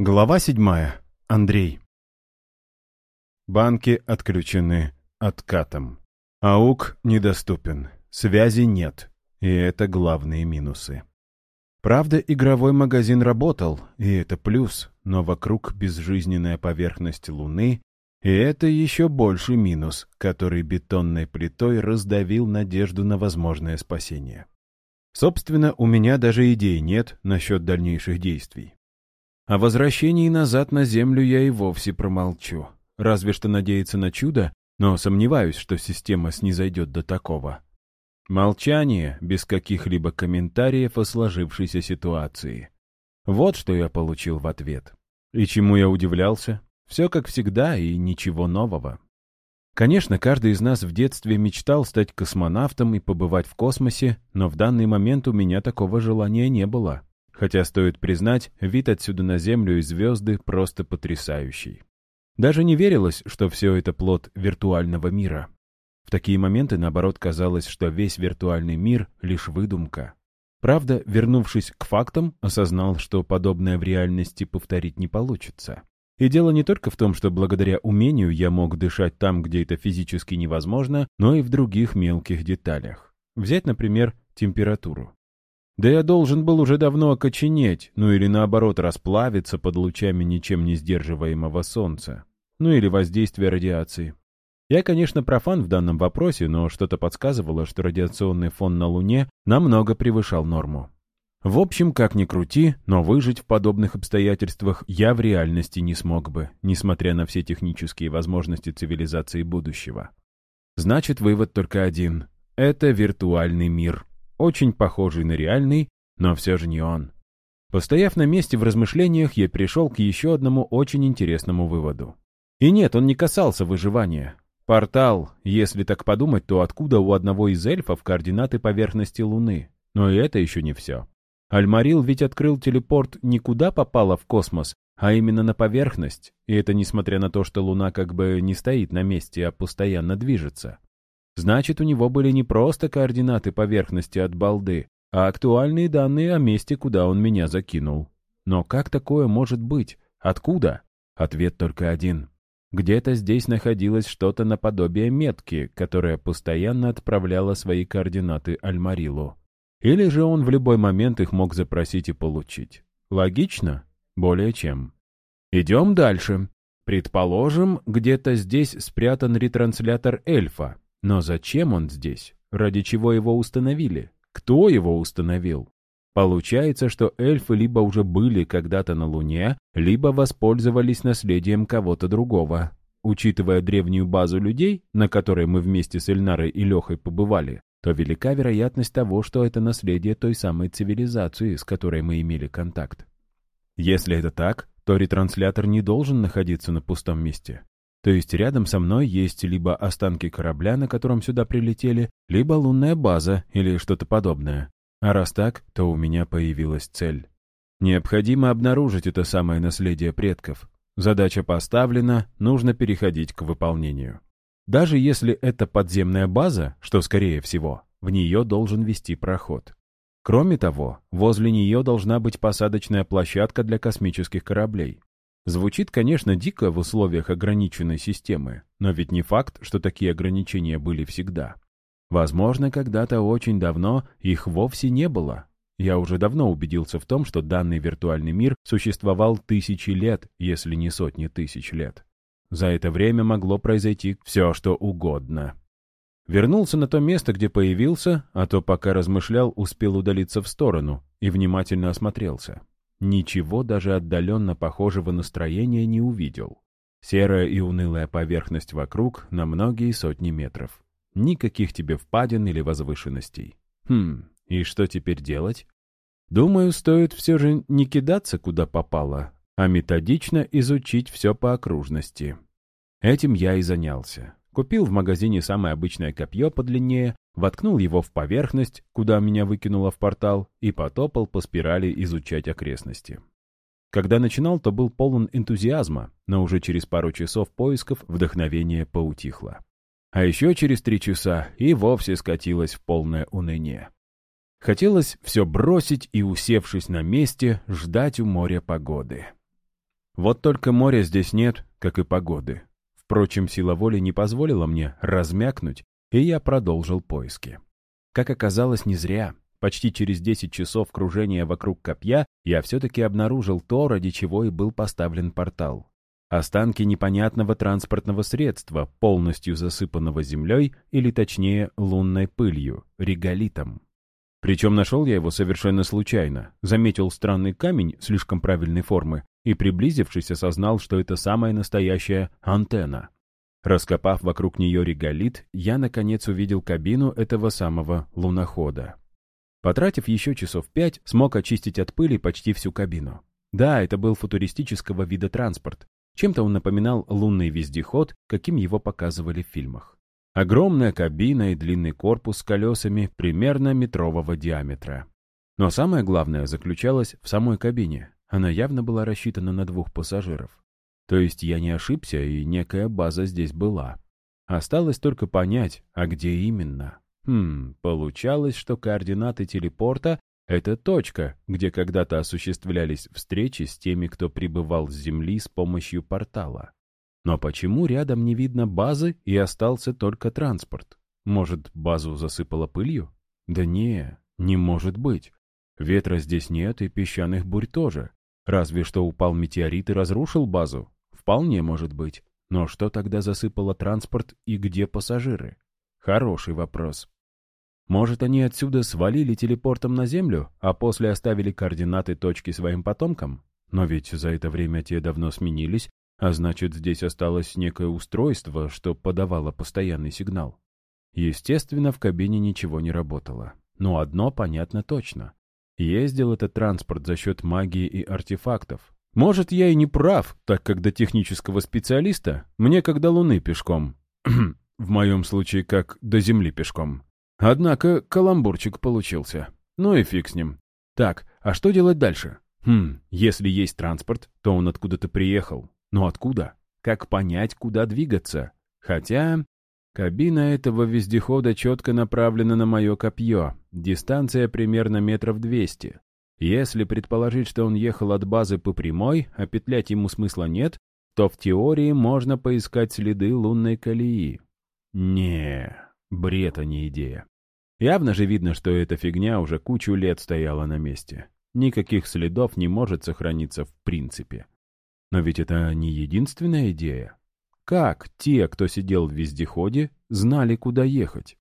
Глава седьмая. Андрей. Банки отключены откатом. АУК недоступен. Связи нет. И это главные минусы. Правда, игровой магазин работал, и это плюс, но вокруг безжизненная поверхность Луны, и это еще больший минус, который бетонной плитой раздавил надежду на возможное спасение. Собственно, у меня даже идей нет насчет дальнейших действий. О возвращении назад на Землю я и вовсе промолчу. Разве что надеяться на чудо, но сомневаюсь, что система снизойдет до такого. Молчание, без каких-либо комментариев о сложившейся ситуации. Вот что я получил в ответ. И чему я удивлялся? Все как всегда и ничего нового. Конечно, каждый из нас в детстве мечтал стать космонавтом и побывать в космосе, но в данный момент у меня такого желания не было. Хотя, стоит признать, вид отсюда на Землю и звезды просто потрясающий. Даже не верилось, что все это плод виртуального мира. В такие моменты, наоборот, казалось, что весь виртуальный мир — лишь выдумка. Правда, вернувшись к фактам, осознал, что подобное в реальности повторить не получится. И дело не только в том, что благодаря умению я мог дышать там, где это физически невозможно, но и в других мелких деталях. Взять, например, температуру. Да я должен был уже давно окоченеть, ну или наоборот расплавиться под лучами ничем не сдерживаемого солнца, ну или воздействия радиации. Я, конечно, профан в данном вопросе, но что-то подсказывало, что радиационный фон на Луне намного превышал норму. В общем, как ни крути, но выжить в подобных обстоятельствах я в реальности не смог бы, несмотря на все технические возможности цивилизации будущего. Значит, вывод только один. Это виртуальный мир, очень похожий на реальный, но все же не он. Постояв на месте в размышлениях, я пришел к еще одному очень интересному выводу. И нет, он не касался выживания. Портал, если так подумать, то откуда у одного из эльфов координаты поверхности Луны? Но и это еще не все. Альмарил ведь открыл телепорт не куда попало в космос, а именно на поверхность, и это несмотря на то, что Луна как бы не стоит на месте, а постоянно движется. Значит, у него были не просто координаты поверхности от балды, а актуальные данные о месте, куда он меня закинул. Но как такое может быть? Откуда? Ответ только один. Где-то здесь находилось что-то наподобие метки, которая постоянно отправляла свои координаты Альмарилу. Или же он в любой момент их мог запросить и получить. Логично? Более чем. Идем дальше. Предположим, где-то здесь спрятан ретранслятор эльфа, но зачем он здесь? Ради чего его установили? Кто его установил? Получается, что эльфы либо уже были когда-то на Луне, либо воспользовались наследием кого-то другого. Учитывая древнюю базу людей, на которой мы вместе с Эльнарой и Лехой побывали, то велика вероятность того, что это наследие той самой цивилизации, с которой мы имели контакт. Если это так, то ретранслятор не должен находиться на пустом месте. То есть рядом со мной есть либо останки корабля, на котором сюда прилетели, либо лунная база или что-то подобное. А раз так, то у меня появилась цель. Необходимо обнаружить это самое наследие предков. Задача поставлена, нужно переходить к выполнению. Даже если это подземная база, что скорее всего, в нее должен вести проход. Кроме того, возле нее должна быть посадочная площадка для космических кораблей. Звучит, конечно, дико в условиях ограниченной системы, но ведь не факт, что такие ограничения были всегда. Возможно, когда-то очень давно их вовсе не было. Я уже давно убедился в том, что данный виртуальный мир существовал тысячи лет, если не сотни тысяч лет. За это время могло произойти все, что угодно. Вернулся на то место, где появился, а то пока размышлял, успел удалиться в сторону и внимательно осмотрелся. Ничего даже отдаленно похожего настроения не увидел. Серая и унылая поверхность вокруг на многие сотни метров. Никаких тебе впадин или возвышенностей. Хм, и что теперь делать? Думаю, стоит все же не кидаться куда попало, а методично изучить все по окружности. Этим я и занялся. Купил в магазине самое обычное копье подлиннее, воткнул его в поверхность, куда меня выкинуло в портал, и потопал по спирали изучать окрестности. Когда начинал, то был полон энтузиазма, но уже через пару часов поисков вдохновение поутихло. А еще через три часа и вовсе скатилось в полное уныние. Хотелось все бросить и, усевшись на месте, ждать у моря погоды. Вот только моря здесь нет, как и погоды. Впрочем, сила воли не позволила мне размякнуть, и я продолжил поиски. Как оказалось, не зря. Почти через 10 часов кружения вокруг копья я все-таки обнаружил то, ради чего и был поставлен портал. Останки непонятного транспортного средства, полностью засыпанного землей, или точнее лунной пылью, реголитом. Причем нашел я его совершенно случайно, заметил странный камень слишком правильной формы и, приблизившись, осознал, что это самая настоящая антенна. Раскопав вокруг нее реголит, я, наконец, увидел кабину этого самого лунохода. Потратив еще часов пять, смог очистить от пыли почти всю кабину. Да, это был футуристического вида транспорт. Чем-то он напоминал лунный вездеход, каким его показывали в фильмах. Огромная кабина и длинный корпус с колесами примерно метрового диаметра. Но самое главное заключалось в самой кабине. Она явно была рассчитана на двух пассажиров. То есть я не ошибся, и некая база здесь была. Осталось только понять, а где именно. Хм, получалось, что координаты телепорта — это точка, где когда-то осуществлялись встречи с теми, кто прибывал с Земли с помощью портала. Но почему рядом не видно базы и остался только транспорт? Может, базу засыпало пылью? Да не, не может быть. Ветра здесь нет и песчаных бурь тоже. Разве что упал метеорит и разрушил базу. Вполне может быть. Но что тогда засыпало транспорт и где пассажиры? Хороший вопрос. Может, они отсюда свалили телепортом на Землю, а после оставили координаты точки своим потомкам? Но ведь за это время те давно сменились, а значит, здесь осталось некое устройство, что подавало постоянный сигнал. Естественно, в кабине ничего не работало. Но одно понятно точно. Ездил этот транспорт за счет магии и артефактов. Может, я и не прав, так как до технического специалиста мне как до Луны пешком. в моем случае, как до Земли пешком. Однако каламбурчик получился. Ну и фиг с ним. Так, а что делать дальше? Хм, если есть транспорт, то он откуда-то приехал. Но откуда? Как понять, куда двигаться? Хотя... Кабина этого вездехода четко направлена на мое копье. Дистанция примерно метров двести. Если предположить, что он ехал от базы по прямой, а петлять ему смысла нет, то в теории можно поискать следы лунной колеи. Не, Бред, а не идея. Явно же видно, что эта фигня уже кучу лет стояла на месте. Никаких следов не может сохраниться в принципе. Но ведь это не единственная идея. Как те, кто сидел в вездеходе, знали, куда ехать?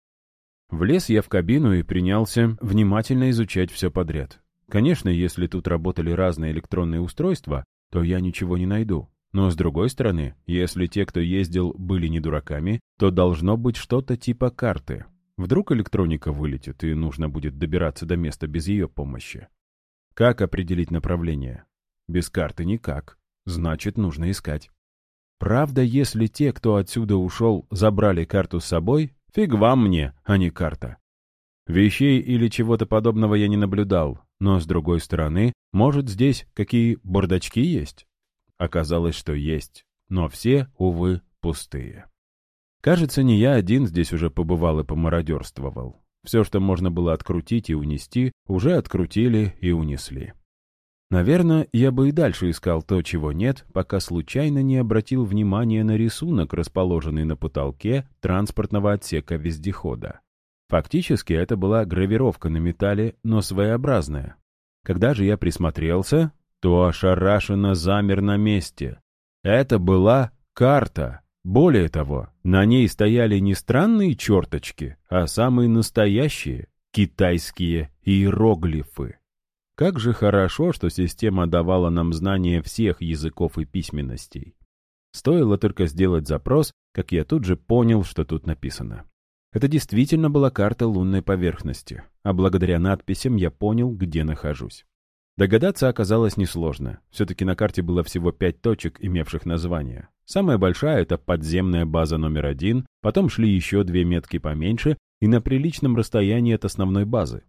Влез я в кабину и принялся внимательно изучать все подряд. Конечно, если тут работали разные электронные устройства, то я ничего не найду. Но с другой стороны, если те, кто ездил, были не дураками, то должно быть что-то типа карты. Вдруг электроника вылетит, и нужно будет добираться до места без ее помощи. Как определить направление? Без карты никак. Значит, нужно искать. Правда, если те, кто отсюда ушел, забрали карту с собой, фиг вам мне, а не карта. Вещей или чего-то подобного я не наблюдал, но, с другой стороны, может, здесь какие бардачки есть? Оказалось, что есть, но все, увы, пустые. Кажется, не я один здесь уже побывал и помародерствовал. Все, что можно было открутить и унести, уже открутили и унесли. Наверное, я бы и дальше искал то, чего нет, пока случайно не обратил внимания на рисунок, расположенный на потолке транспортного отсека вездехода. Фактически это была гравировка на металле, но своеобразная. Когда же я присмотрелся, то ошарашенно замер на месте. Это была карта. Более того, на ней стояли не странные черточки, а самые настоящие китайские иероглифы. Как же хорошо, что система давала нам знания всех языков и письменностей. Стоило только сделать запрос, как я тут же понял, что тут написано. Это действительно была карта лунной поверхности, а благодаря надписям я понял, где нахожусь. Догадаться оказалось несложно. Все-таки на карте было всего пять точек, имевших название. Самая большая — это подземная база номер один, потом шли еще две метки поменьше и на приличном расстоянии от основной базы.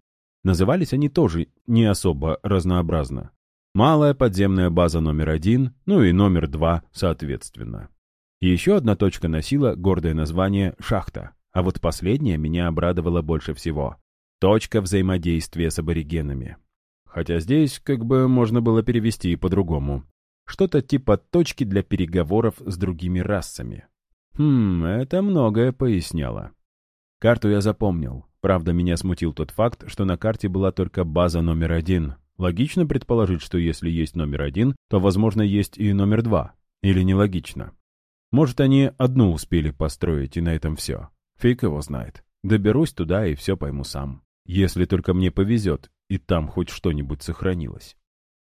Назывались они тоже не особо разнообразно. Малая подземная база номер один, ну и номер два, соответственно. еще одна точка носила гордое название «Шахта», а вот последняя меня обрадовала больше всего. Точка взаимодействия с аборигенами. Хотя здесь как бы можно было перевести и по-другому. Что-то типа точки для переговоров с другими расами. Хм, это многое поясняло. Карту я запомнил. Правда, меня смутил тот факт, что на карте была только база номер один. Логично предположить, что если есть номер один, то, возможно, есть и номер два. Или нелогично. Может, они одну успели построить, и на этом все. Фиг его знает. Доберусь туда и все пойму сам. Если только мне повезет, и там хоть что-нибудь сохранилось.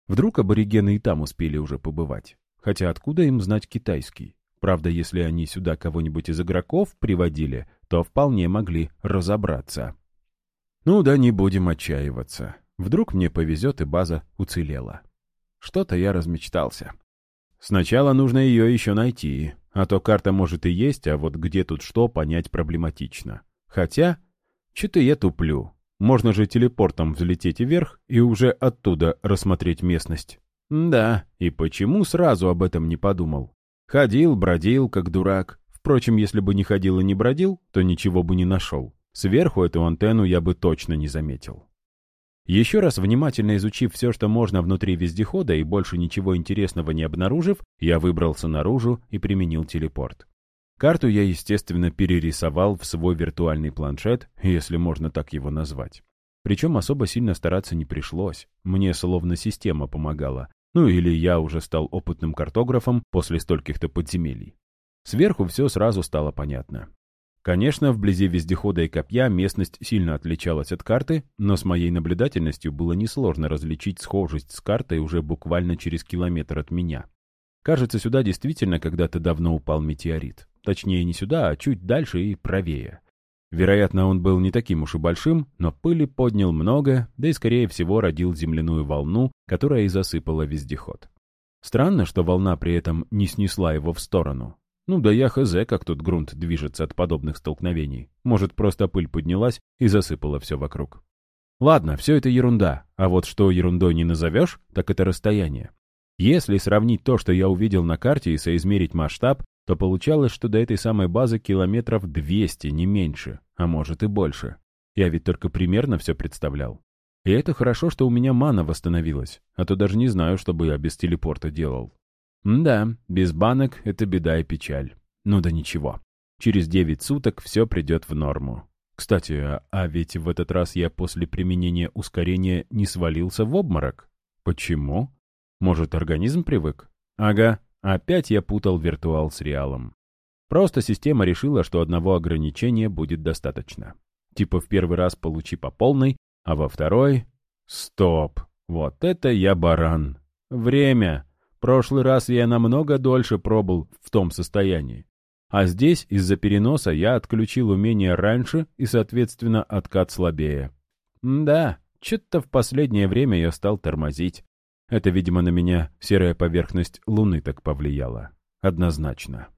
Вдруг аборигены и там успели уже побывать. Хотя откуда им знать китайский? Правда, если они сюда кого-нибудь из игроков приводили, то вполне могли разобраться. Ну да не будем отчаиваться. Вдруг мне повезет и база уцелела. Что-то я размечтался. Сначала нужно ее еще найти, а то карта может и есть, а вот где тут что, понять проблематично. Хотя, что-то я туплю. Можно же телепортом взлететь вверх и уже оттуда рассмотреть местность. Да, и почему сразу об этом не подумал? Ходил, бродил, как дурак. Впрочем, если бы не ходил и не бродил, то ничего бы не нашел. Сверху эту антенну я бы точно не заметил. Еще раз внимательно изучив все, что можно внутри вездехода и больше ничего интересного не обнаружив, я выбрался наружу и применил телепорт. Карту я, естественно, перерисовал в свой виртуальный планшет, если можно так его назвать. Причем особо сильно стараться не пришлось. Мне словно система помогала, ну или я уже стал опытным картографом после стольких-то подземелий. Сверху все сразу стало понятно. Конечно, вблизи вездехода и копья местность сильно отличалась от карты, но с моей наблюдательностью было несложно различить схожесть с картой уже буквально через километр от меня. Кажется, сюда действительно когда-то давно упал метеорит. Точнее, не сюда, а чуть дальше и правее. Вероятно, он был не таким уж и большим, но пыли поднял много, да и, скорее всего, родил земляную волну, которая и засыпала вездеход. Странно, что волна при этом не снесла его в сторону. Ну да я хз, как тут грунт движется от подобных столкновений. Может, просто пыль поднялась и засыпала все вокруг. Ладно, все это ерунда, а вот что ерундой не назовешь, так это расстояние. Если сравнить то, что я увидел на карте, и соизмерить масштаб, то получалось, что до этой самой базы километров 200, не меньше, а может и больше. Я ведь только примерно все представлял. И это хорошо, что у меня мана восстановилась, а то даже не знаю, что бы я без телепорта делал. Да, без банок — это беда и печаль. Ну да ничего. Через 9 суток все придет в норму. Кстати, а, а ведь в этот раз я после применения ускорения не свалился в обморок. Почему? Может, организм привык? Ага, Опять я путал виртуал с реалом. Просто система решила, что одного ограничения будет достаточно. Типа в первый раз получи по полной, а во второй... Стоп! Вот это я баран! Время! Прошлый раз я намного дольше пробыл в том состоянии. А здесь из-за переноса я отключил умение раньше и, соответственно, откат слабее. да, что-то в последнее время я стал тормозить. Это, видимо, на меня серая поверхность Луны так повлияла. Однозначно.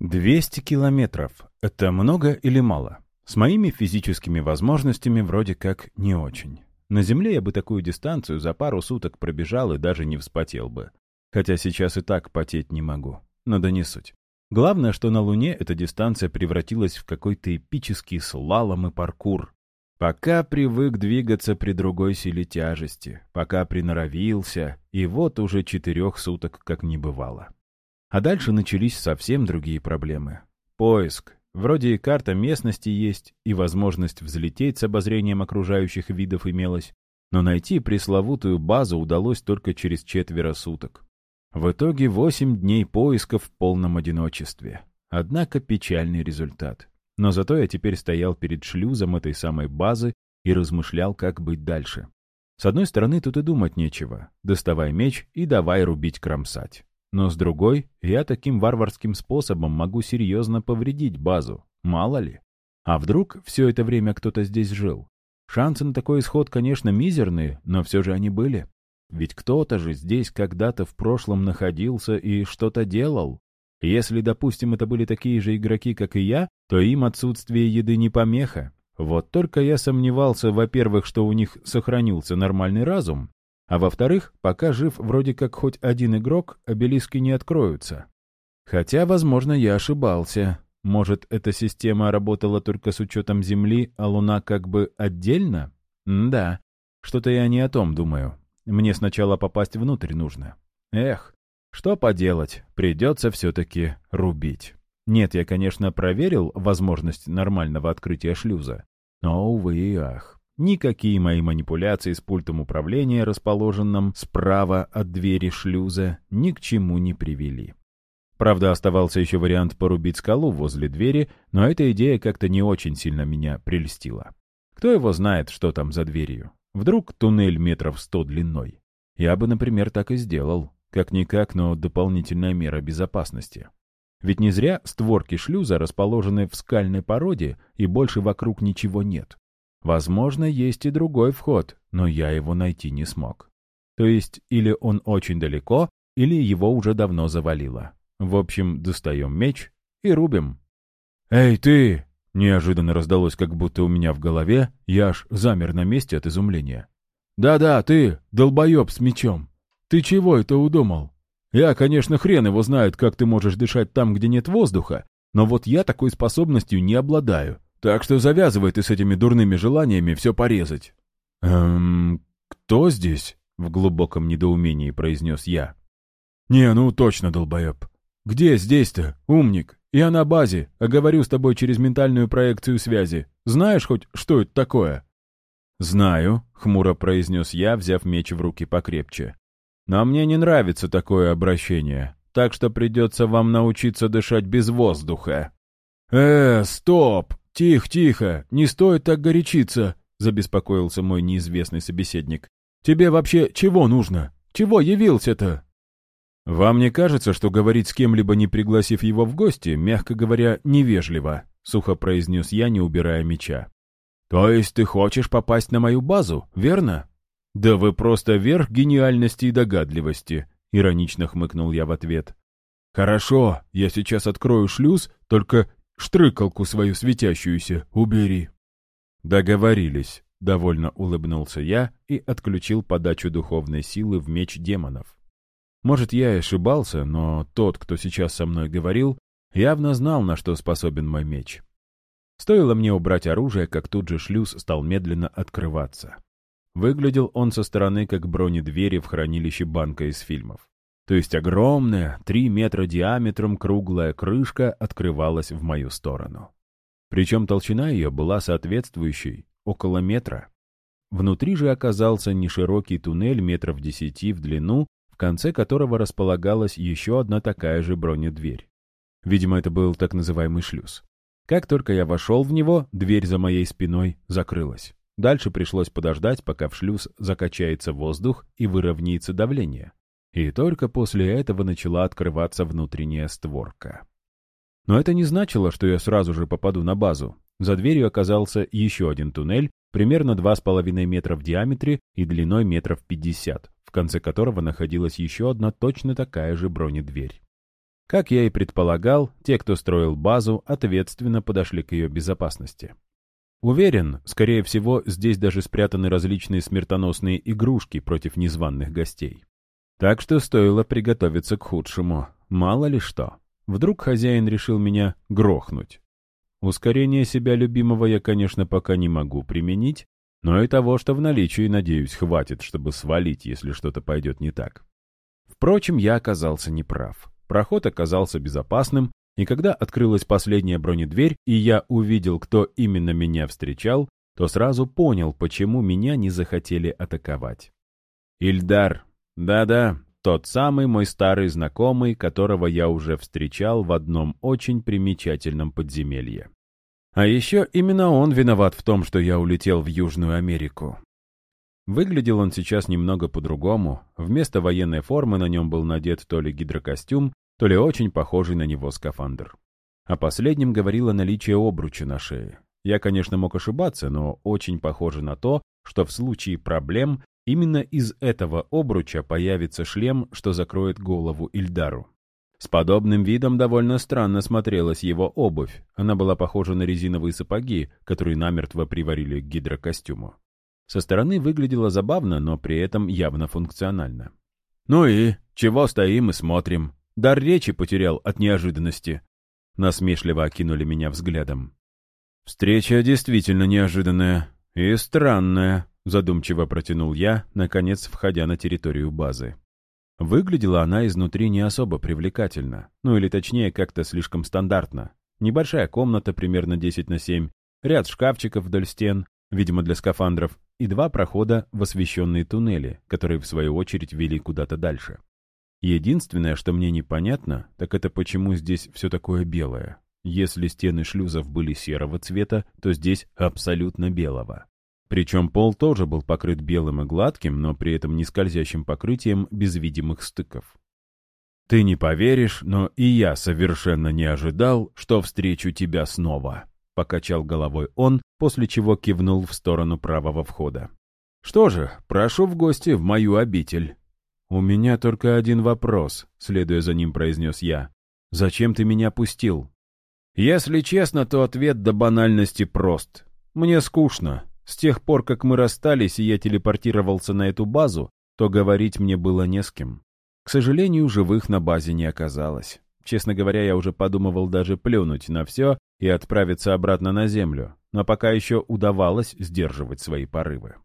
200 километров — это много или мало? С моими физическими возможностями вроде как не очень. На Земле я бы такую дистанцию за пару суток пробежал и даже не вспотел бы. Хотя сейчас и так потеть не могу. Но да не суть. Главное, что на Луне эта дистанция превратилась в какой-то эпический слалом и паркур, Пока привык двигаться при другой силе тяжести, пока приноровился, и вот уже четырех суток как не бывало. А дальше начались совсем другие проблемы. Поиск. Вроде и карта местности есть, и возможность взлететь с обозрением окружающих видов имелась, но найти пресловутую базу удалось только через четверо суток. В итоге восемь дней поисков в полном одиночестве. Однако печальный результат. Но зато я теперь стоял перед шлюзом этой самой базы и размышлял, как быть дальше. С одной стороны, тут и думать нечего. Доставай меч и давай рубить кромсать. Но с другой, я таким варварским способом могу серьезно повредить базу. Мало ли. А вдруг все это время кто-то здесь жил? Шансы на такой исход, конечно, мизерные, но все же они были. Ведь кто-то же здесь когда-то в прошлом находился и что-то делал. Если, допустим, это были такие же игроки, как и я, то им отсутствие еды не помеха. Вот только я сомневался, во-первых, что у них сохранился нормальный разум, а во-вторых, пока жив вроде как хоть один игрок, обелиски не откроются. Хотя, возможно, я ошибался. Может, эта система работала только с учетом Земли, а Луна как бы отдельно? М да, что-то я не о том думаю. Мне сначала попасть внутрь нужно. Эх, что поделать, придется все-таки рубить. Нет, я, конечно, проверил возможность нормального открытия шлюза, но, увы и ах. Никакие мои манипуляции с пультом управления, расположенным справа от двери шлюза, ни к чему не привели. Правда, оставался еще вариант порубить скалу возле двери, но эта идея как-то не очень сильно меня прельстила. Кто его знает, что там за дверью? Вдруг туннель метров сто длиной? Я бы, например, так и сделал. Как-никак, но дополнительная мера безопасности. Ведь не зря створки шлюза расположены в скальной породе, и больше вокруг ничего нет. Возможно, есть и другой вход, но я его найти не смог. То есть, или он очень далеко, или его уже давно завалило. В общем, достаем меч и рубим. «Эй, ты!» — неожиданно раздалось, как будто у меня в голове, я аж замер на месте от изумления. «Да-да, ты, долбоеб с мечом! Ты чего это удумал? Я, конечно, хрен его знает, как ты можешь дышать там, где нет воздуха, но вот я такой способностью не обладаю. Так что завязывай ты с этими дурными желаниями все порезать». «Эм, кто здесь?» — в глубоком недоумении произнес я. «Не, ну точно, долбоеб. Где здесь-то, умник? Я на базе, а говорю с тобой через ментальную проекцию связи. Знаешь хоть, что это такое?» «Знаю», — хмуро произнес я, взяв меч в руки покрепче. «Но мне не нравится такое обращение, так что придется вам научиться дышать без воздуха». «Э, стоп! «Тихо, тихо, не стоит так горячиться», — забеспокоился мой неизвестный собеседник. «Тебе вообще чего нужно? Чего явился-то?» «Вам не кажется, что говорить с кем-либо, не пригласив его в гости, мягко говоря, невежливо?» — сухо произнес я, не убирая меча. «То есть ты хочешь попасть на мою базу, верно?» «Да вы просто верх гениальности и догадливости», — иронично хмыкнул я в ответ. «Хорошо, я сейчас открою шлюз, только Штрыкалку свою светящуюся убери». «Договорились», — довольно улыбнулся я и отключил подачу духовной силы в меч демонов. Может, я и ошибался, но тот, кто сейчас со мной говорил, явно знал, на что способен мой меч. Стоило мне убрать оружие, как тут же шлюз стал медленно открываться. Выглядел он со стороны, как бронедвери в хранилище банка из фильмов. То есть огромная, три метра диаметром круглая крышка открывалась в мою сторону. Причем толщина ее была соответствующей, около метра. Внутри же оказался неширокий туннель метров десяти в длину, в конце которого располагалась еще одна такая же бронедверь. Видимо, это был так называемый шлюз. Как только я вошел в него, дверь за моей спиной закрылась. Дальше пришлось подождать, пока в шлюз закачается воздух и выровняется давление и только после этого начала открываться внутренняя створка. Но это не значило, что я сразу же попаду на базу. За дверью оказался еще один туннель, примерно 2,5 метра в диаметре и длиной метров 50, в конце которого находилась еще одна точно такая же бронедверь. Как я и предполагал, те, кто строил базу, ответственно подошли к ее безопасности. Уверен, скорее всего, здесь даже спрятаны различные смертоносные игрушки против незваных гостей. Так что стоило приготовиться к худшему. Мало ли что. Вдруг хозяин решил меня грохнуть. Ускорение себя любимого я, конечно, пока не могу применить, но и того, что в наличии, надеюсь, хватит, чтобы свалить, если что-то пойдет не так. Впрочем, я оказался неправ. Проход оказался безопасным, и когда открылась последняя бронедверь, и я увидел, кто именно меня встречал, то сразу понял, почему меня не захотели атаковать. Ильдар, да-да, тот самый мой старый знакомый, которого я уже встречал в одном очень примечательном подземелье. А еще именно он виноват в том, что я улетел в Южную Америку. Выглядел он сейчас немного по-другому. Вместо военной формы на нем был надет то ли гидрокостюм, то ли очень похожий на него скафандр. О последнем говорило наличие обруча на шее. Я, конечно, мог ошибаться, но очень похоже на то, что в случае проблем Именно из этого обруча появится шлем, что закроет голову Ильдару. С подобным видом довольно странно смотрелась его обувь. Она была похожа на резиновые сапоги, которые намертво приварили к гидрокостюму. Со стороны выглядело забавно, но при этом явно функционально. «Ну и? Чего стоим и смотрим? Дар речи потерял от неожиданности». Насмешливо окинули меня взглядом. «Встреча действительно неожиданная и странная», Задумчиво протянул я, наконец входя на территорию базы. Выглядела она изнутри не особо привлекательно, ну или точнее как-то слишком стандартно. Небольшая комната примерно 10 на 7, ряд шкафчиков вдоль стен, видимо для скафандров, и два прохода в освещенные туннели, которые в свою очередь вели куда-то дальше. Единственное, что мне непонятно, так это почему здесь все такое белое. Если стены шлюзов были серого цвета, то здесь абсолютно белого. Причем пол тоже был покрыт белым и гладким, но при этом не скользящим покрытием без видимых стыков. «Ты не поверишь, но и я совершенно не ожидал, что встречу тебя снова», — покачал головой он, после чего кивнул в сторону правого входа. «Что же, прошу в гости в мою обитель». «У меня только один вопрос», — следуя за ним произнес я. «Зачем ты меня пустил?» «Если честно, то ответ до банальности прост. Мне скучно. С тех пор, как мы расстались, и я телепортировался на эту базу, то говорить мне было не с кем. К сожалению, живых на базе не оказалось. Честно говоря, я уже подумывал даже плюнуть на все и отправиться обратно на Землю, но пока еще удавалось сдерживать свои порывы.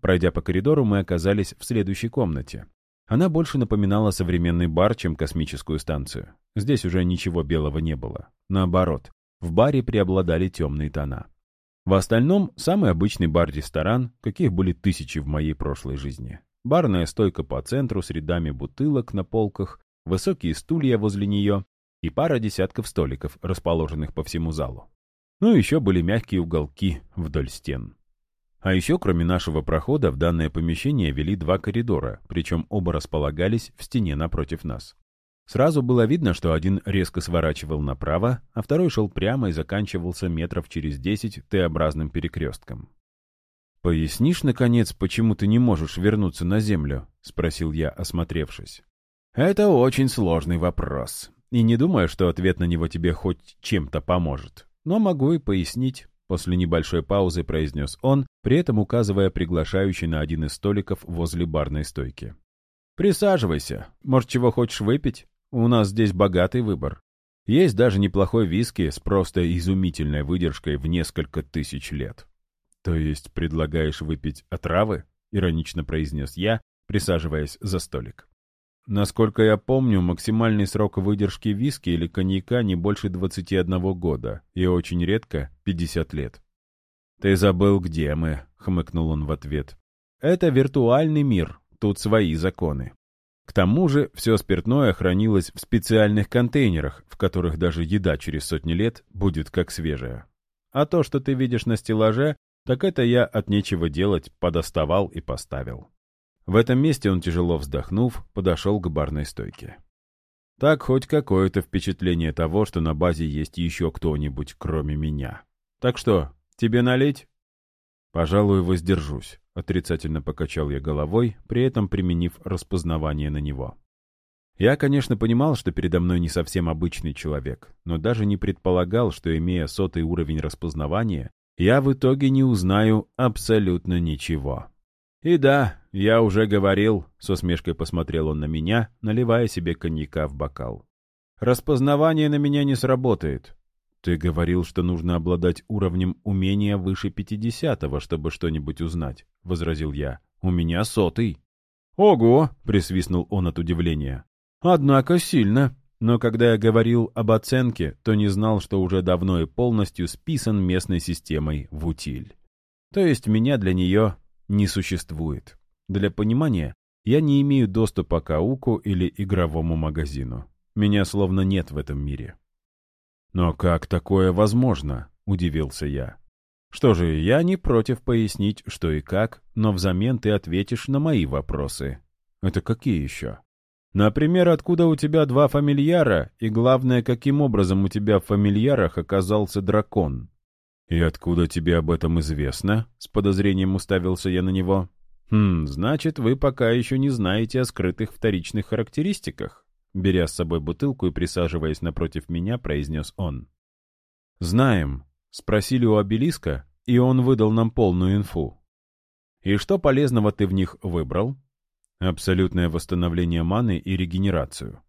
Пройдя по коридору, мы оказались в следующей комнате. Она больше напоминала современный бар, чем космическую станцию. Здесь уже ничего белого не было. Наоборот, в баре преобладали темные тона. В остальном, самый обычный бар-ресторан, каких были тысячи в моей прошлой жизни. Барная стойка по центру с рядами бутылок на полках, высокие стулья возле нее и пара десятков столиков, расположенных по всему залу. Ну и еще были мягкие уголки вдоль стен. А еще, кроме нашего прохода, в данное помещение вели два коридора, причем оба располагались в стене напротив нас. Сразу было видно, что один резко сворачивал направо, а второй шел прямо и заканчивался метров через десять Т-образным перекрестком. «Пояснишь, наконец, почему ты не можешь вернуться на Землю?» — спросил я, осмотревшись. «Это очень сложный вопрос, и не думаю, что ответ на него тебе хоть чем-то поможет. Но могу и пояснить». После небольшой паузы произнес он, при этом указывая приглашающий на один из столиков возле барной стойки. «Присаживайся. Может, чего хочешь выпить?» У нас здесь богатый выбор. Есть даже неплохой виски с просто изумительной выдержкой в несколько тысяч лет. То есть предлагаешь выпить отравы? Иронично произнес я, присаживаясь за столик. Насколько я помню, максимальный срок выдержки виски или коньяка не больше 21 года, и очень редко 50 лет. «Ты забыл, где мы», — хмыкнул он в ответ. «Это виртуальный мир, тут свои законы. К тому же все спиртное хранилось в специальных контейнерах, в которых даже еда через сотни лет будет как свежая. А то, что ты видишь на стеллаже, так это я от нечего делать подоставал и поставил. В этом месте он, тяжело вздохнув, подошел к барной стойке. Так хоть какое-то впечатление того, что на базе есть еще кто-нибудь, кроме меня. Так что, тебе налить? Пожалуй, воздержусь. Отрицательно покачал я головой, при этом применив распознавание на него. Я, конечно, понимал, что передо мной не совсем обычный человек, но даже не предполагал, что, имея сотый уровень распознавания, я в итоге не узнаю абсолютно ничего. И да, я уже говорил, с усмешкой посмотрел он на меня, наливая себе коньяка в бокал. Распознавание на меня не сработает. «Ты говорил, что нужно обладать уровнем умения выше пятидесятого, чтобы что-нибудь узнать», — возразил я. «У меня сотый». «Ого!» — присвистнул он от удивления. «Однако сильно. Но когда я говорил об оценке, то не знал, что уже давно и полностью списан местной системой в утиль. То есть меня для нее не существует. Для понимания, я не имею доступа к ауку или игровому магазину. Меня словно нет в этом мире. «Но как такое возможно?» — удивился я. «Что же, я не против пояснить, что и как, но взамен ты ответишь на мои вопросы». «Это какие еще?» «Например, откуда у тебя два фамильяра, и главное, каким образом у тебя в фамильярах оказался дракон?» «И откуда тебе об этом известно?» — с подозрением уставился я на него. «Хм, значит, вы пока еще не знаете о скрытых вторичных характеристиках. Беря с собой бутылку и присаживаясь напротив меня, произнес он. «Знаем. Спросили у обелиска, и он выдал нам полную инфу. И что полезного ты в них выбрал?» «Абсолютное восстановление маны и регенерацию».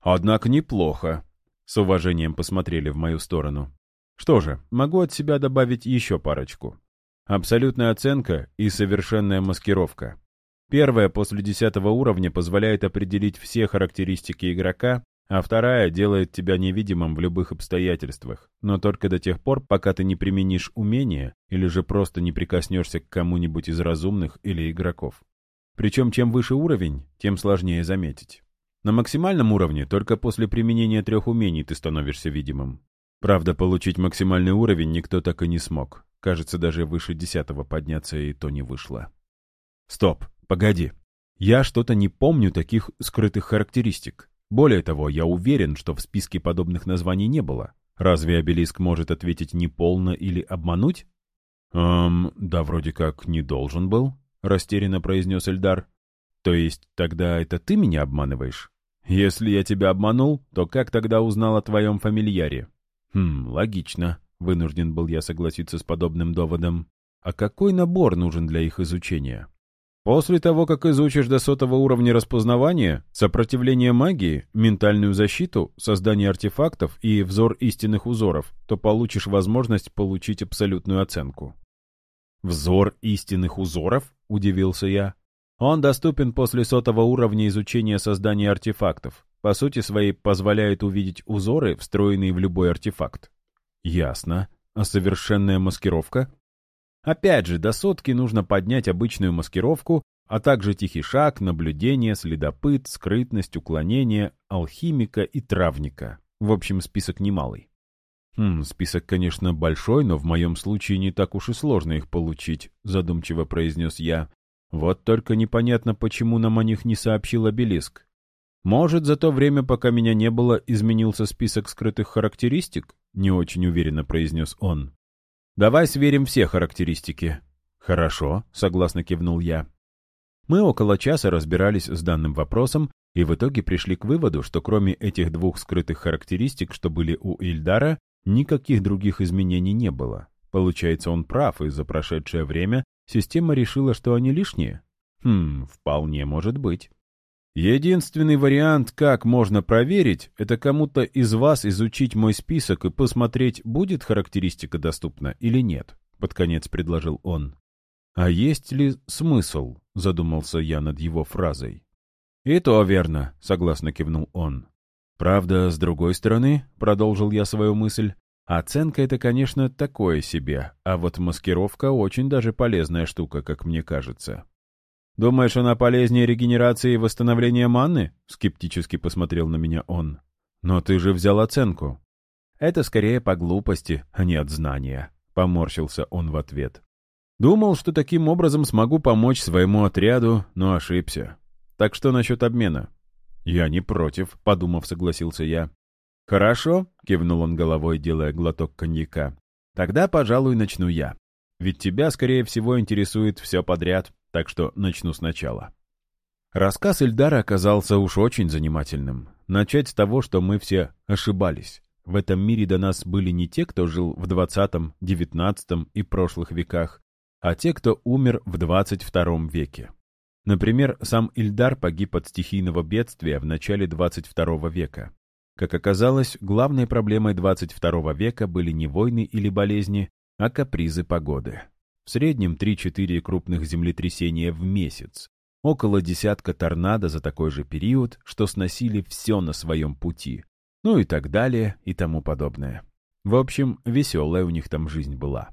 «Однако неплохо», — с уважением посмотрели в мою сторону. «Что же, могу от себя добавить еще парочку. Абсолютная оценка и совершенная маскировка. Первая после десятого уровня позволяет определить все характеристики игрока, а вторая делает тебя невидимым в любых обстоятельствах, но только до тех пор, пока ты не применишь умение или же просто не прикоснешься к кому-нибудь из разумных или игроков. Причем чем выше уровень, тем сложнее заметить. На максимальном уровне только после применения трех умений ты становишься видимым. Правда, получить максимальный уровень никто так и не смог. Кажется, даже выше десятого подняться и то не вышло. Стоп, погоди. Я что-то не помню таких скрытых характеристик. Более того, я уверен, что в списке подобных названий не было. Разве обелиск может ответить неполно или обмануть? «Эм, да вроде как не должен был», — растерянно произнес Эльдар. «То есть тогда это ты меня обманываешь? Если я тебя обманул, то как тогда узнал о твоем фамильяре?» «Хм, логично», — вынужден был я согласиться с подобным доводом. «А какой набор нужен для их изучения?» После того, как изучишь до сотого уровня распознавания, сопротивление магии, ментальную защиту, создание артефактов и взор истинных узоров, то получишь возможность получить абсолютную оценку. «Взор истинных узоров?» — удивился я. «Он доступен после сотого уровня изучения создания артефактов. По сути своей позволяет увидеть узоры, встроенные в любой артефакт». «Ясно. А совершенная маскировка?» Опять же, до сотки нужно поднять обычную маскировку, а также тихий шаг, наблюдение, следопыт, скрытность, уклонение, алхимика и травника. В общем, список немалый. «Хм, список, конечно, большой, но в моем случае не так уж и сложно их получить», задумчиво произнес я. «Вот только непонятно, почему нам о них не сообщил обелиск. Может, за то время, пока меня не было, изменился список скрытых характеристик?» Не очень уверенно произнес он. Давай сверим все характеристики. Хорошо, согласно кивнул я. Мы около часа разбирались с данным вопросом и в итоге пришли к выводу, что кроме этих двух скрытых характеристик, что были у Ильдара, никаких других изменений не было. Получается, он прав, и за прошедшее время система решила, что они лишние? Хм, вполне может быть. Единственный вариант, как можно проверить, это кому-то из вас изучить мой список и посмотреть, будет характеристика доступна или нет, под конец предложил он. А есть ли смысл, задумался я над его фразой. И то верно, согласно кивнул он. Правда, с другой стороны, продолжил я свою мысль, оценка это, конечно, такое себе, а вот маскировка очень даже полезная штука, как мне кажется. «Думаешь, она полезнее регенерации и восстановления манны?» — скептически посмотрел на меня он. «Но ты же взял оценку». «Это скорее по глупости, а не от знания», — поморщился он в ответ. «Думал, что таким образом смогу помочь своему отряду, но ошибся. Так что насчет обмена?» «Я не против», — подумав, согласился я. «Хорошо», — кивнул он головой, делая глоток коньяка. «Тогда, пожалуй, начну я. Ведь тебя, скорее всего, интересует все подряд так что начну сначала. Рассказ Эльдара оказался уж очень занимательным. Начать с того, что мы все ошибались. В этом мире до нас были не те, кто жил в 20, 19 и прошлых веках, а те, кто умер в 22 веке. Например, сам Ильдар погиб от стихийного бедствия в начале 22 века. Как оказалось, главной проблемой 22 века были не войны или болезни, а капризы погоды. В среднем 3-4 крупных землетрясения в месяц. Около десятка торнадо за такой же период, что сносили все на своем пути. Ну и так далее, и тому подобное. В общем, веселая у них там жизнь была.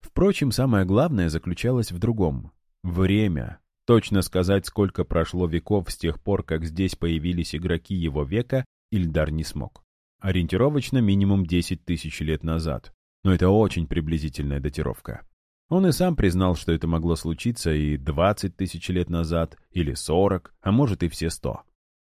Впрочем, самое главное заключалось в другом. Время. Точно сказать, сколько прошло веков с тех пор, как здесь появились игроки его века, Ильдар не смог. Ориентировочно минимум 10 тысяч лет назад. Но это очень приблизительная датировка. Он и сам признал, что это могло случиться и 20 тысяч лет назад, или 40, а может и все 100.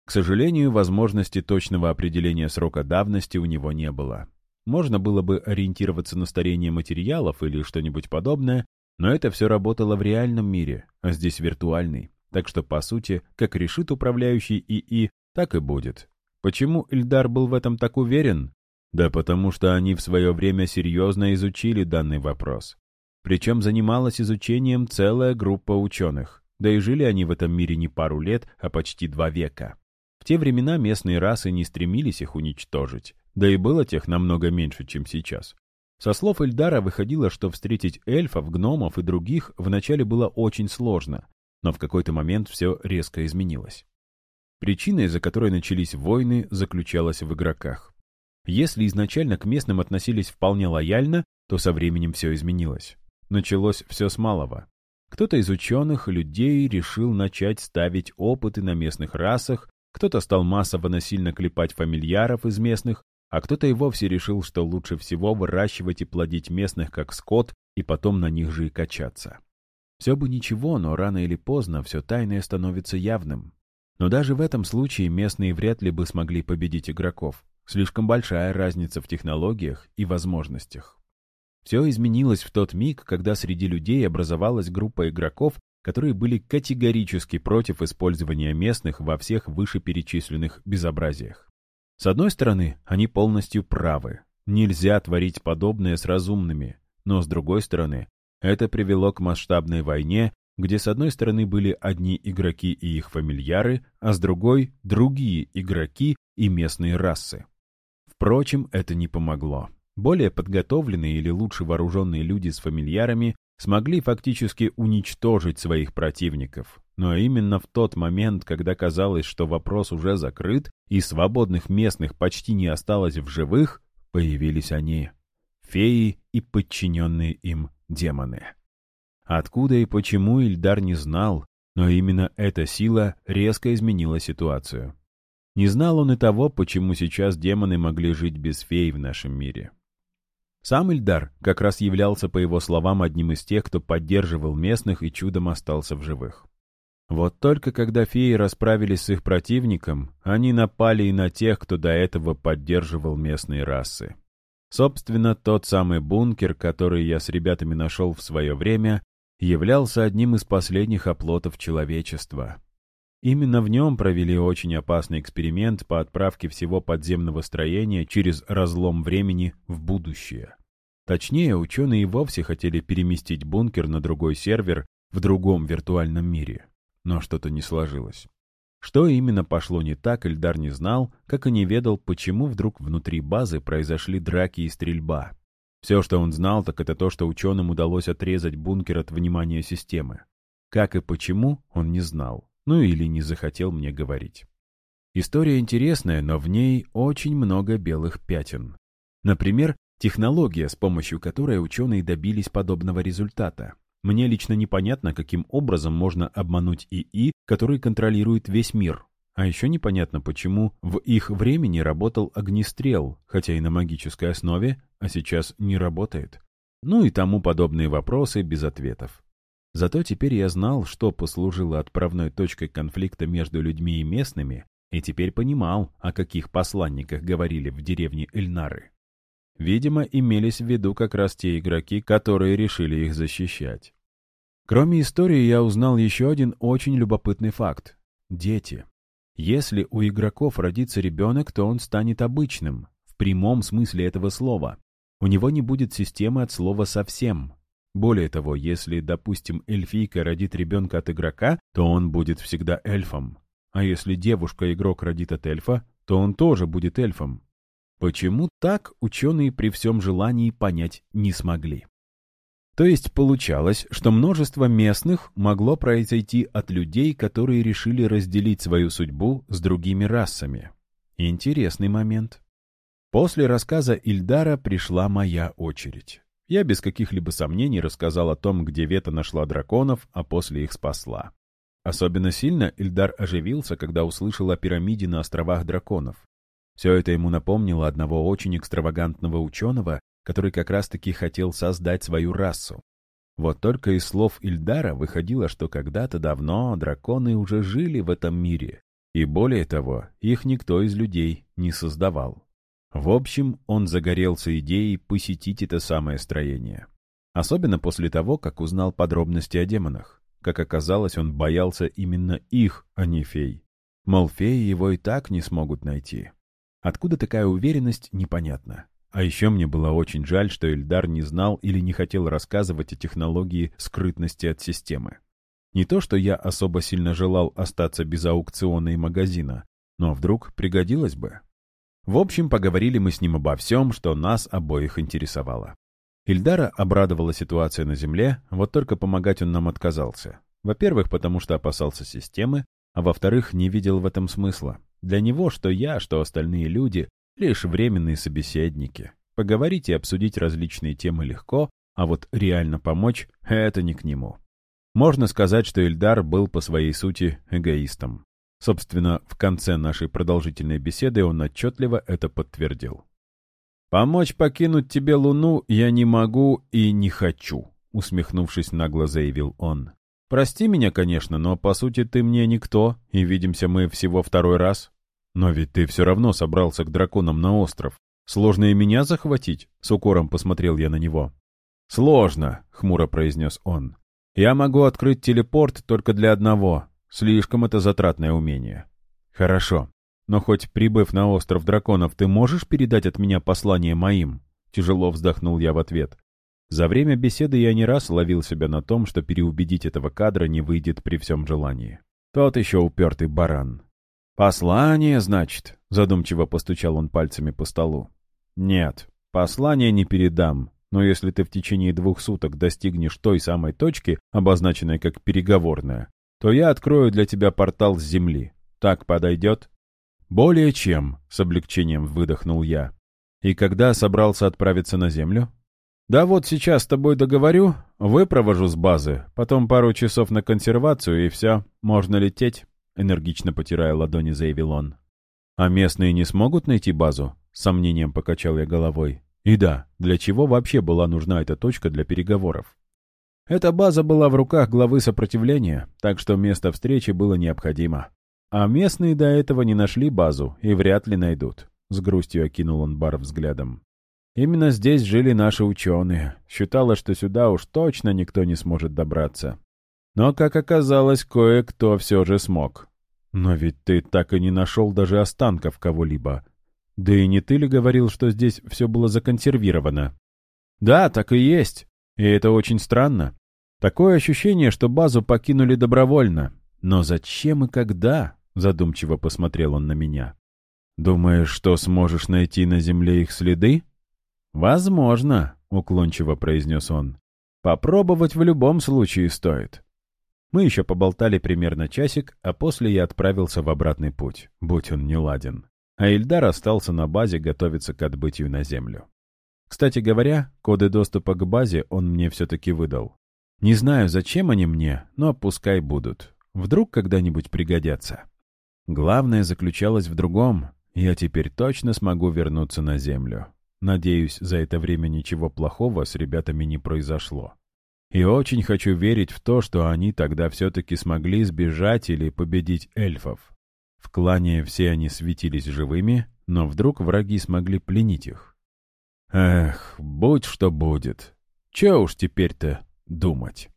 К сожалению, возможности точного определения срока давности у него не было. Можно было бы ориентироваться на старение материалов или что-нибудь подобное, но это все работало в реальном мире, а здесь виртуальный. Так что, по сути, как решит управляющий ИИ, так и будет. Почему Ильдар был в этом так уверен? Да потому что они в свое время серьезно изучили данный вопрос. Причем занималась изучением целая группа ученых. Да и жили они в этом мире не пару лет, а почти два века. В те времена местные расы не стремились их уничтожить. Да и было тех намного меньше, чем сейчас. Со слов Эльдара выходило, что встретить эльфов, гномов и других вначале было очень сложно. Но в какой-то момент все резко изменилось. Причина, из-за которой начались войны, заключалась в игроках. Если изначально к местным относились вполне лояльно, то со временем все изменилось. Началось все с малого. Кто-то из ученых, людей решил начать ставить опыты на местных расах, кто-то стал массово насильно клепать фамильяров из местных, а кто-то и вовсе решил, что лучше всего выращивать и плодить местных как скот и потом на них же и качаться. Все бы ничего, но рано или поздно все тайное становится явным. Но даже в этом случае местные вряд ли бы смогли победить игроков. Слишком большая разница в технологиях и возможностях. Все изменилось в тот миг, когда среди людей образовалась группа игроков, которые были категорически против использования местных во всех вышеперечисленных безобразиях. С одной стороны, они полностью правы. Нельзя творить подобное с разумными. Но с другой стороны, это привело к масштабной войне, где с одной стороны были одни игроки и их фамильяры, а с другой — другие игроки и местные расы. Впрочем, это не помогло. Более подготовленные или лучше вооруженные люди с фамильярами смогли фактически уничтожить своих противников. Но именно в тот момент, когда казалось, что вопрос уже закрыт и свободных местных почти не осталось в живых, появились они — феи и подчиненные им демоны. Откуда и почему Ильдар не знал, но именно эта сила резко изменила ситуацию. Не знал он и того, почему сейчас демоны могли жить без фей в нашем мире. Сам Ильдар как раз являлся, по его словам, одним из тех, кто поддерживал местных и чудом остался в живых. Вот только когда феи расправились с их противником, они напали и на тех, кто до этого поддерживал местные расы. Собственно, тот самый бункер, который я с ребятами нашел в свое время, являлся одним из последних оплотов человечества. Именно в нем провели очень опасный эксперимент по отправке всего подземного строения через разлом времени в будущее. Точнее, ученые и вовсе хотели переместить бункер на другой сервер в другом виртуальном мире. Но что-то не сложилось. Что именно пошло не так, Эльдар не знал, как и не ведал, почему вдруг внутри базы произошли драки и стрельба. Все, что он знал, так это то, что ученым удалось отрезать бункер от внимания системы. Как и почему, он не знал ну или не захотел мне говорить. История интересная, но в ней очень много белых пятен. Например, технология, с помощью которой ученые добились подобного результата. Мне лично непонятно, каким образом можно обмануть ИИ, который контролирует весь мир. А еще непонятно, почему в их времени работал огнестрел, хотя и на магической основе, а сейчас не работает. Ну и тому подобные вопросы без ответов. Зато теперь я знал, что послужило отправной точкой конфликта между людьми и местными, и теперь понимал, о каких посланниках говорили в деревне Эльнары. Видимо, имелись в виду как раз те игроки, которые решили их защищать. Кроме истории, я узнал еще один очень любопытный факт. Дети. Если у игроков родится ребенок, то он станет обычным, в прямом смысле этого слова. У него не будет системы от слова «совсем», более того, если, допустим, эльфийка родит ребенка от игрока, то он будет всегда эльфом. А если девушка-игрок родит от эльфа, то он тоже будет эльфом. Почему так, ученые при всем желании понять не смогли. То есть получалось, что множество местных могло произойти от людей, которые решили разделить свою судьбу с другими расами. Интересный момент. После рассказа Ильдара пришла моя очередь. Я без каких-либо сомнений рассказал о том, где Вета нашла драконов, а после их спасла. Особенно сильно Ильдар оживился, когда услышал о пирамиде на островах драконов. Все это ему напомнило одного очень экстравагантного ученого, который как раз-таки хотел создать свою расу. Вот только из слов Ильдара выходило, что когда-то давно драконы уже жили в этом мире, и более того, их никто из людей не создавал. В общем, он загорелся идеей посетить это самое строение. Особенно после того, как узнал подробности о демонах. Как оказалось, он боялся именно их, а не фей. Мол, феи его и так не смогут найти. Откуда такая уверенность, непонятно. А еще мне было очень жаль, что Эльдар не знал или не хотел рассказывать о технологии скрытности от системы. Не то, что я особо сильно желал остаться без аукциона и магазина, но вдруг пригодилось бы. В общем, поговорили мы с ним обо всем, что нас обоих интересовало. Ильдара обрадовала ситуация на земле, вот только помогать он нам отказался. Во-первых, потому что опасался системы, а во-вторых, не видел в этом смысла. Для него что я, что остальные люди — лишь временные собеседники. Поговорить и обсудить различные темы легко, а вот реально помочь — это не к нему. Можно сказать, что Ильдар был по своей сути эгоистом. Собственно, в конце нашей продолжительной беседы он отчетливо это подтвердил. «Помочь покинуть тебе Луну я не могу и не хочу», — усмехнувшись нагло заявил он. «Прости меня, конечно, но, по сути, ты мне никто, и видимся мы всего второй раз. Но ведь ты все равно собрался к драконам на остров. Сложно и меня захватить?» — с укором посмотрел я на него. «Сложно», — хмуро произнес он. «Я могу открыть телепорт только для одного. Слишком это затратное умение». «Хорошо. Но хоть прибыв на остров драконов, ты можешь передать от меня послание моим?» Тяжело вздохнул я в ответ. За время беседы я не раз ловил себя на том, что переубедить этого кадра не выйдет при всем желании. Тот еще упертый баран. «Послание, значит?» — задумчиво постучал он пальцами по столу. «Нет, послание не передам, но если ты в течение двух суток достигнешь той самой точки, обозначенной как переговорная, то я открою для тебя портал с земли. Так подойдет?» «Более чем», — с облегчением выдохнул я. «И когда собрался отправиться на землю?» «Да вот сейчас с тобой договорю, выпровожу с базы, потом пару часов на консервацию и все, можно лететь», — энергично потирая ладони, заявил он. «А местные не смогут найти базу?» — с сомнением покачал я головой. И да, для чего вообще была нужна эта точка для переговоров? Эта база была в руках главы сопротивления, так что место встречи было необходимо. А местные до этого не нашли базу и вряд ли найдут. С грустью окинул он бар взглядом. Именно здесь жили наши ученые. Считалось, что сюда уж точно никто не сможет добраться. Но, как оказалось, кое-кто все же смог. Но ведь ты так и не нашел даже останков кого-либо. Да и не ты ли говорил, что здесь все было законсервировано? Да, так и есть. И это очень странно. Такое ощущение, что базу покинули добровольно. Но зачем и когда? Задумчиво посмотрел он на меня. Думаешь, что сможешь найти на земле их следы? Возможно, уклончиво произнес он. Попробовать в любом случае стоит. Мы еще поболтали примерно часик, а после я отправился в обратный путь, будь он не ладен а Ильдар остался на базе готовиться к отбытию на Землю. Кстати говоря, коды доступа к базе он мне все-таки выдал. Не знаю, зачем они мне, но пускай будут. Вдруг когда-нибудь пригодятся. Главное заключалось в другом. Я теперь точно смогу вернуться на Землю. Надеюсь, за это время ничего плохого с ребятами не произошло. И очень хочу верить в то, что они тогда все-таки смогли сбежать или победить эльфов. В клане все они светились живыми, но вдруг враги смогли пленить их. Эх, будь что будет. Че уж теперь-то думать.